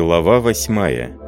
Глава восьмая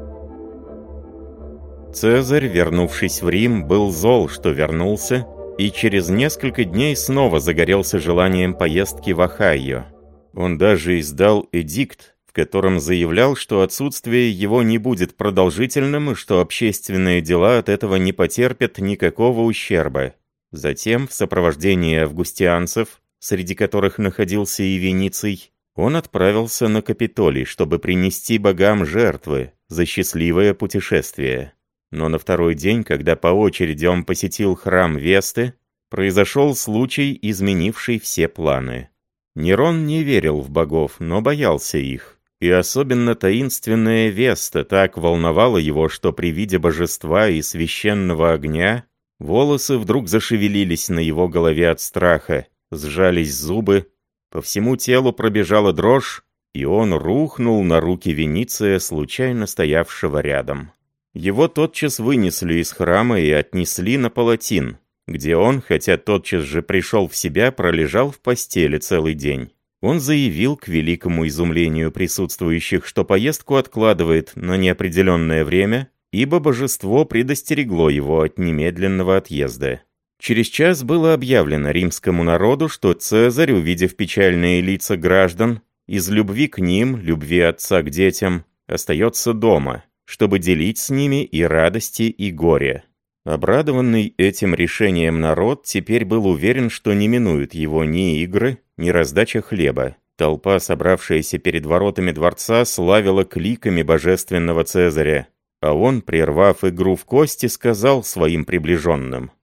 Цезарь, вернувшись в Рим, был зол, что вернулся, и через несколько дней снова загорелся желанием поездки в Ахайо. Он даже издал эдикт, в котором заявлял, что отсутствие его не будет продолжительным и что общественные дела от этого не потерпят никакого ущерба. Затем, в сопровождении августианцев, среди которых находился и Вениций, он отправился на Капитолий, чтобы принести богам жертвы за счастливое путешествие. Но на второй день, когда по очереди он посетил храм Весты, произошел случай, изменивший все планы. Нерон не верил в богов, но боялся их. И особенно таинственная Веста так волновала его, что при виде божества и священного огня волосы вдруг зашевелились на его голове от страха, сжались зубы, по всему телу пробежала дрожь, и он рухнул на руки Вениция, случайно стоявшего рядом. Его тотчас вынесли из храма и отнесли на палатин, где он, хотя тотчас же пришел в себя, пролежал в постели целый день. Он заявил к великому изумлению присутствующих, что поездку откладывает на неопределенное время, ибо божество предостерегло его от немедленного отъезда. Через час было объявлено римскому народу, что Цезарь, увидев печальные лица граждан, из любви к ним, любви отца к детям, остается дома, чтобы делить с ними и радости, и горе. Обрадованный этим решением народ теперь был уверен, что не минуют его ни игры, ни раздача хлеба. Толпа, собравшаяся перед воротами дворца, славила кликами божественного Цезаря, а он, прервав игру в кости, сказал своим приближенным –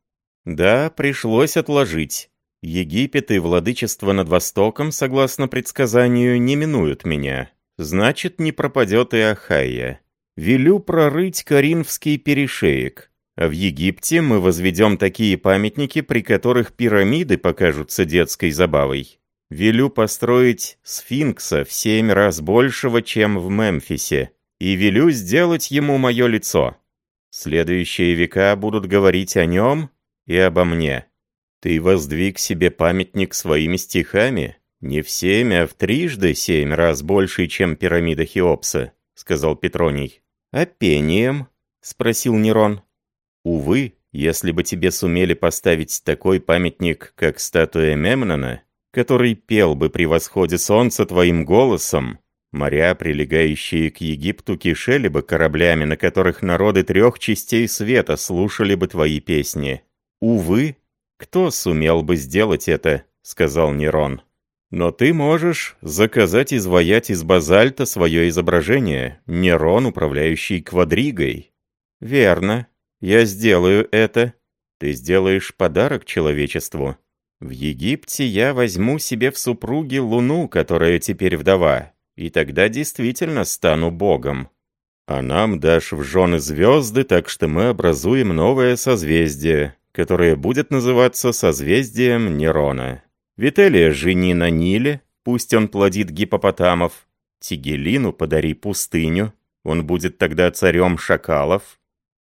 да, пришлось отложить. Египет и владычество над Востоком, согласно предсказанию, не минуют меня. Значит, не пропадет и Ахайя. Велю прорыть Каринфский перешеек. А в Египте мы возведем такие памятники, при которых пирамиды покажутся детской забавой. Велю построить сфинкса в семь раз большего, чем в Мемфисе. И велю сделать ему мое лицо. Следующие века будут говорить о нем, и обо мне. Ты воздвиг себе памятник своими стихами, не в семь, а в трижды семь раз больше, чем пирамида Хеопса, сказал Петроний. А пением? спросил Нерон. Увы, если бы тебе сумели поставить такой памятник, как статуя Мемнона, который пел бы при восходе солнца твоим голосом, моря, прилегающие к Египту, кишели бы кораблями, на которых народы трех частей света слушали бы твои песни. «Увы, кто сумел бы сделать это?» — сказал Нерон. «Но ты можешь заказать изваять из базальта свое изображение, Нерон, управляющий квадригой». «Верно. Я сделаю это. Ты сделаешь подарок человечеству. В Египте я возьму себе в супруги Луну, которая теперь вдова, и тогда действительно стану богом. А нам дашь в жены звезды, так что мы образуем новое созвездие, которое будет называться созвездием Нерона. Вителия жени на Ниле, пусть он плодит гипопотамов. Тигелину подари пустыню, он будет тогда царем шакалов.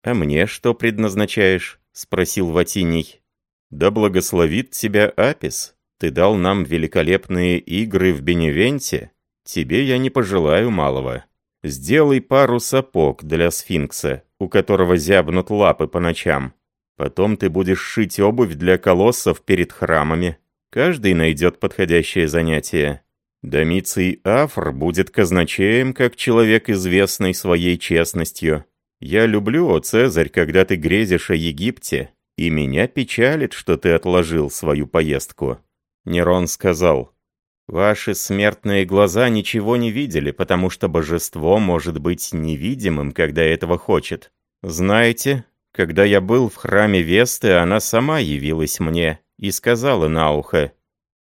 «А мне что предназначаешь?» — спросил Ватиний. «Да благословит тебя Апис. Ты дал нам великолепные игры в Беневенте. Тебе я не пожелаю малого. Сделай пару сапог для сфинкса, у которого зябнут лапы по ночам. Потом ты будешь шить обувь для колоссов перед храмами. Каждый найдет подходящее занятие. Домиций Афр будет казначеем, как человек, известный своей честностью. Я люблю, о Цезарь, когда ты грезишь о Египте, и меня печалит, что ты отложил свою поездку». Нерон сказал, «Ваши смертные глаза ничего не видели, потому что божество может быть невидимым, когда этого хочет. Знаете, когда я был в храме Весты, она сама явилась мне и сказала на ухо,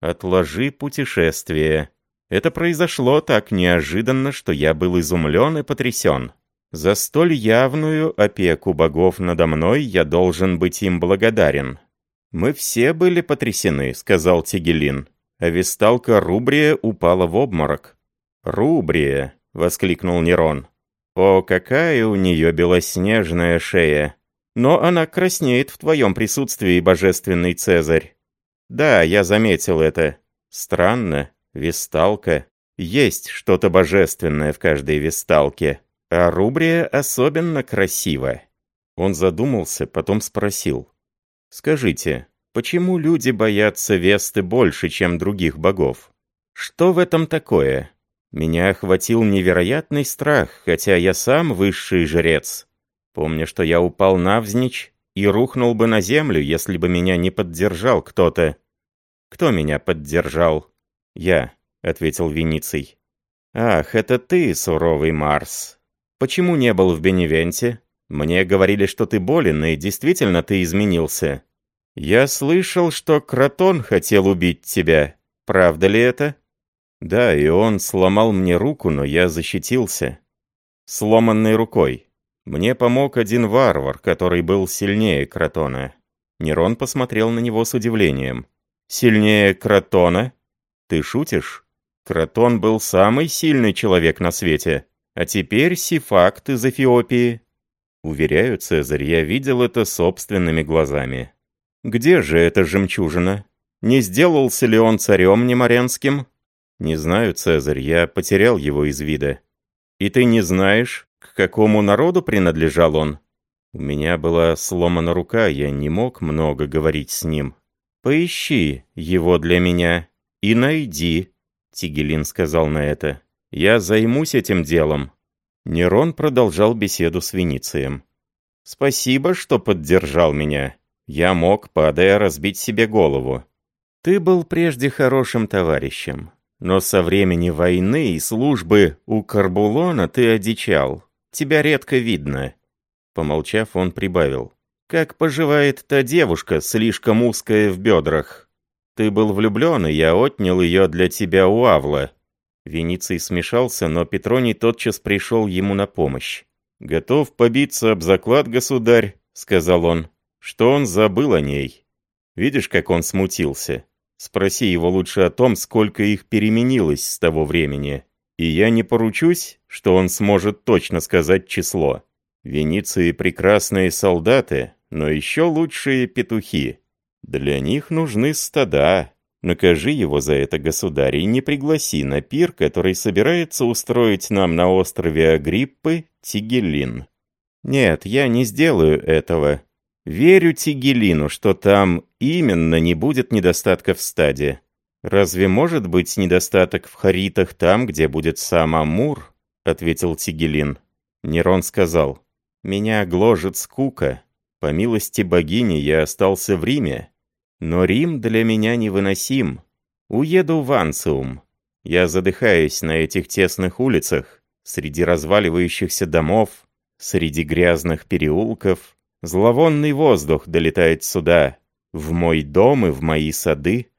«Отложи путешествие». Это произошло так неожиданно, что я был изумлен и потрясен. За столь явную опеку богов надо мной я должен быть им благодарен. «Мы все были потрясены», — сказал Тигелин. А весталка Рубрия упала в обморок. «Рубрия!» — воскликнул Нерон. «О, какая у нее белоснежная шея!» Но она краснеет в твоем присутствии, божественный Цезарь. Да, я заметил это. Странно, весталка. Есть что-то божественное в каждой весталке, а Рубрия особенно красива. Он задумался, потом спросил. «Скажите, почему люди боятся Весты больше, чем других богов? Что в этом такое? Меня охватил невероятный страх, хотя я сам высший жрец. Помню, что я упал навзничь и рухнул бы на землю, если бы меня не поддержал кто-то. Кто меня поддержал? Я, ответил Вениций. Ах, это ты, суровый Марс. Почему не был в Беневенте? Мне говорили, что ты болен, и действительно ты изменился. Я слышал, что Кротон хотел убить тебя. Правда ли это? Да, и он сломал мне руку, но я защитился. Сломанной рукой. Мне помог один варвар, который был сильнее Кротона. Нерон посмотрел на него с удивлением. «Сильнее Кротона? Ты шутишь? Кротон был самый сильный человек на свете. А теперь Сифакт из Эфиопии». «Уверяю, Цезарь, я видел это собственными глазами». «Где же эта жемчужина? Не сделался ли он царем немаренским?» «Не знаю, Цезарь, я потерял его из вида». «И ты не знаешь, какому народу принадлежал он? У меня была сломана рука, я не мог много говорить с ним. Поищи его для меня и найди, Тигелин сказал на это. Я займусь этим делом. Нерон продолжал беседу с Веницием. «Спасибо, что поддержал меня. Я мог, падая, разбить себе голову. Ты был прежде хорошим товарищем, но со времени войны и службы у Карбулона ты одичал. Тебя редко видно». Помолчав, он прибавил. «Как поживает та девушка, слишком узкая в бедрах? Ты был влюблен, и я отнял ее для тебя у Авла». Вениций смешался, но Петроний тотчас пришел ему на помощь. «Готов побиться об заклад, государь», — сказал он, — «что он забыл о ней. Видишь, как он смутился? Спроси его лучше о том, сколько их переменилось с того времени» и я не поручусь, что он сможет точно сказать число. Венеции прекрасные солдаты, но еще лучшие петухи. Для них нужны стада. Накажи его за это, государь, и не пригласи на пир, который собирается устроить нам на острове Агриппы Тигелин. Нет, я не сделаю этого. Верю Тигелину, что там именно не будет недостатка в стаде. «Разве может быть недостаток в харитах там, где будет сам Амур?» — ответил Тигелин. Нерон сказал, «Меня гложет скука. По милости богини я остался в Риме. Но Рим для меня невыносим. Уеду в Анциум. Я задыхаюсь на этих тесных улицах, среди разваливающихся домов, среди грязных переулков. Зловонный воздух долетает сюда, в мой дом и в мои сады.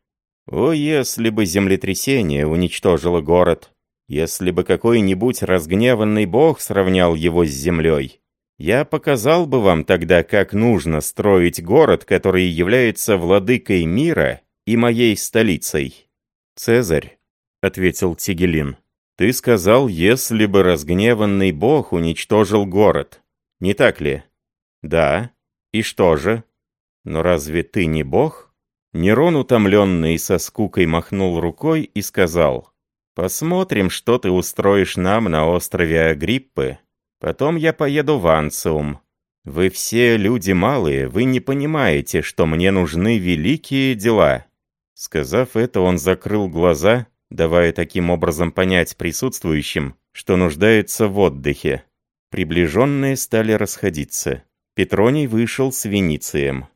О, если бы землетрясение уничтожило город, если бы какой-нибудь разгневанный бог сравнял его с землей, я показал бы вам тогда, как нужно строить город, который является владыкой мира и моей столицей. Цезарь, — ответил Тигелин, — ты сказал, если бы разгневанный бог уничтожил город. Не так ли? Да. И что же? Но разве ты не бог? Нерон, утомленный со скукой, махнул рукой и сказал, «Посмотрим, что ты устроишь нам на острове Агриппы. Потом я поеду в Анциум. Вы все люди малые, вы не понимаете, что мне нужны великие дела». Сказав это, он закрыл глаза, давая таким образом понять присутствующим, что нуждается в отдыхе. Приближенные стали расходиться. Петроний вышел с Веницием.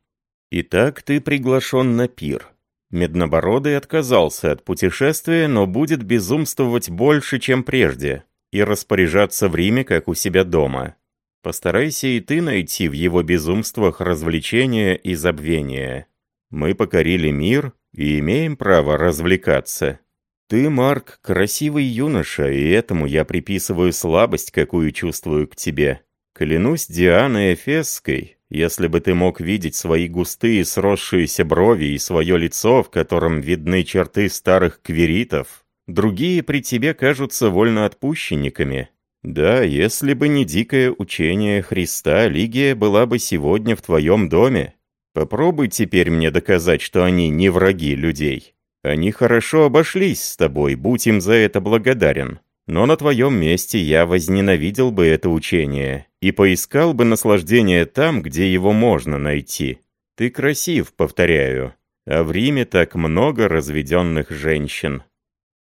«Итак, ты приглашен на пир». Меднобородый отказался от путешествия, но будет безумствовать больше, чем прежде, и распоряжаться в Риме, как у себя дома. Постарайся и ты найти в его безумствах развлечения и забвения. Мы покорили мир и имеем право развлекаться. Ты, Марк, красивый юноша, и этому я приписываю слабость, какую чувствую к тебе. Клянусь Дианой Эфесской, если бы ты мог видеть свои густые сросшиеся брови и свое лицо, в котором видны черты старых квиритов, другие при тебе кажутся вольноотпущенниками. Да, если бы не дикое учение Христа, Лигия была бы сегодня в твоем доме. Попробуй теперь мне доказать, что они не враги людей. Они хорошо обошлись с тобой, будь им за это благодарен. Но на твоем месте я возненавидел бы это учение и поискал бы наслаждение там, где его можно найти. Ты красив, повторяю, а в Риме так много разведенных женщин.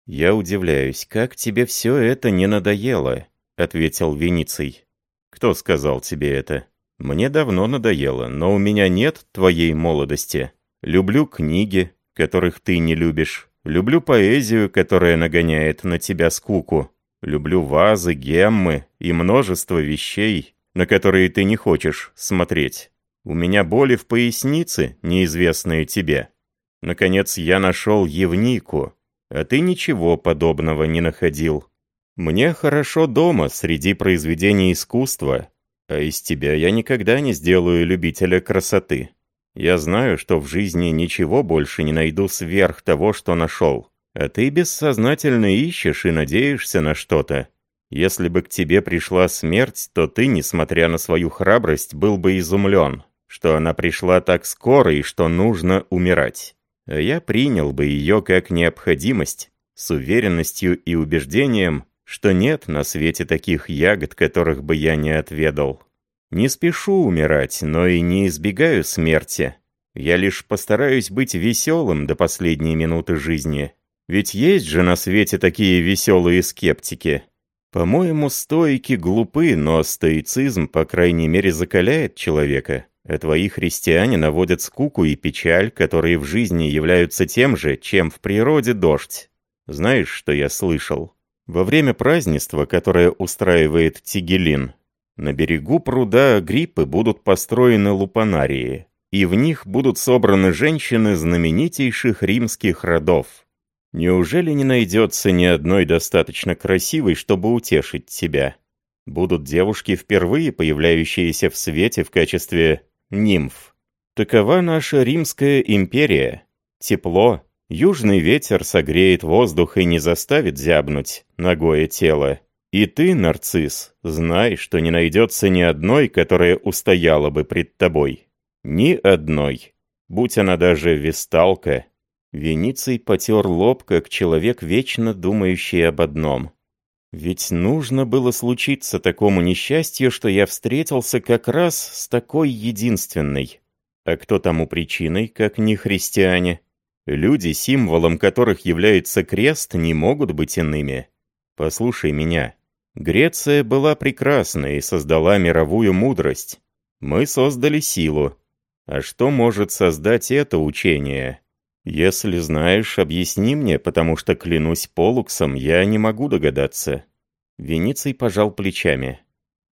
Я удивляюсь, как тебе все это не надоело, ответил Вениций. Кто сказал тебе это? Мне давно надоело, но у меня нет твоей молодости. Люблю книги, которых ты не любишь. Люблю поэзию, которая нагоняет на тебя скуку. Люблю вазы, геммы и множество вещей, на которые ты не хочешь смотреть. У меня боли в пояснице, неизвестные тебе. Наконец, я нашел Евнику, а ты ничего подобного не находил. Мне хорошо дома, среди произведений искусства, а из тебя я никогда не сделаю любителя красоты. Я знаю, что в жизни ничего больше не найду сверх того, что нашел. А ты бессознательно ищешь и надеешься на что-то. Если бы к тебе пришла смерть, то ты, несмотря на свою храбрость, был бы изумлен, что она пришла так скоро и что нужно умирать. А я принял бы ее как необходимость, с уверенностью и убеждением, что нет на свете таких ягод, которых бы я не отведал. Не спешу умирать, но и не избегаю смерти. Я лишь постараюсь быть веселым до последней минуты жизни, ведь есть же на свете такие веселые скептики. По-моему, стоики глупы, но стоицизм, по крайней мере, закаляет человека. А твои христиане наводят скуку и печаль, которые в жизни являются тем же, чем в природе дождь. Знаешь, что я слышал? Во время празднества, которое устраивает Тигелин, на берегу пруда Гриппы будут построены лупанарии, и в них будут собраны женщины знаменитейших римских родов. Неужели не найдется ни одной достаточно красивой, чтобы утешить тебя? Будут девушки, впервые появляющиеся в свете в качестве нимф. Такова наша Римская империя. Тепло, южный ветер согреет воздух и не заставит зябнуть ногое тело. И ты, нарцисс, знай, что не найдется ни одной, которая устояла бы пред тобой. Ни одной. Будь она даже весталка, Вениций потер лоб, как человек, вечно думающий об одном. Ведь нужно было случиться такому несчастью, что я встретился как раз с такой единственной. А кто тому причиной, как не христиане? Люди, символом которых является крест, не могут быть иными. Послушай меня. Греция была прекрасна и создала мировую мудрость. Мы создали силу. А что может создать это учение? «Если знаешь, объясни мне, потому что, клянусь Полуксом, я не могу догадаться». Вениций пожал плечами.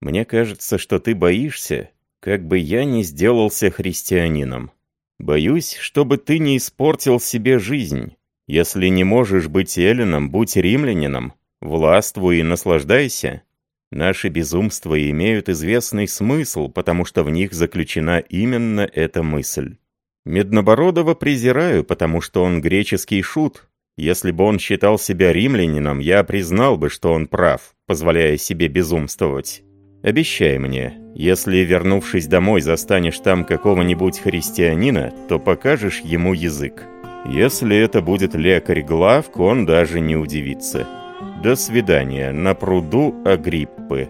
«Мне кажется, что ты боишься, как бы я не сделался христианином. Боюсь, чтобы ты не испортил себе жизнь. Если не можешь быть эллином, будь римлянином, властвуй и наслаждайся. Наши безумства имеют известный смысл, потому что в них заключена именно эта мысль. Меднобородова презираю, потому что он греческий шут. Если бы он считал себя римлянином, я признал бы, что он прав, позволяя себе безумствовать. Обещай мне, если, вернувшись домой, застанешь там какого-нибудь христианина, то покажешь ему язык. Если это будет лекарь Главк, он даже не удивится. До свидания, на пруду Агриппы.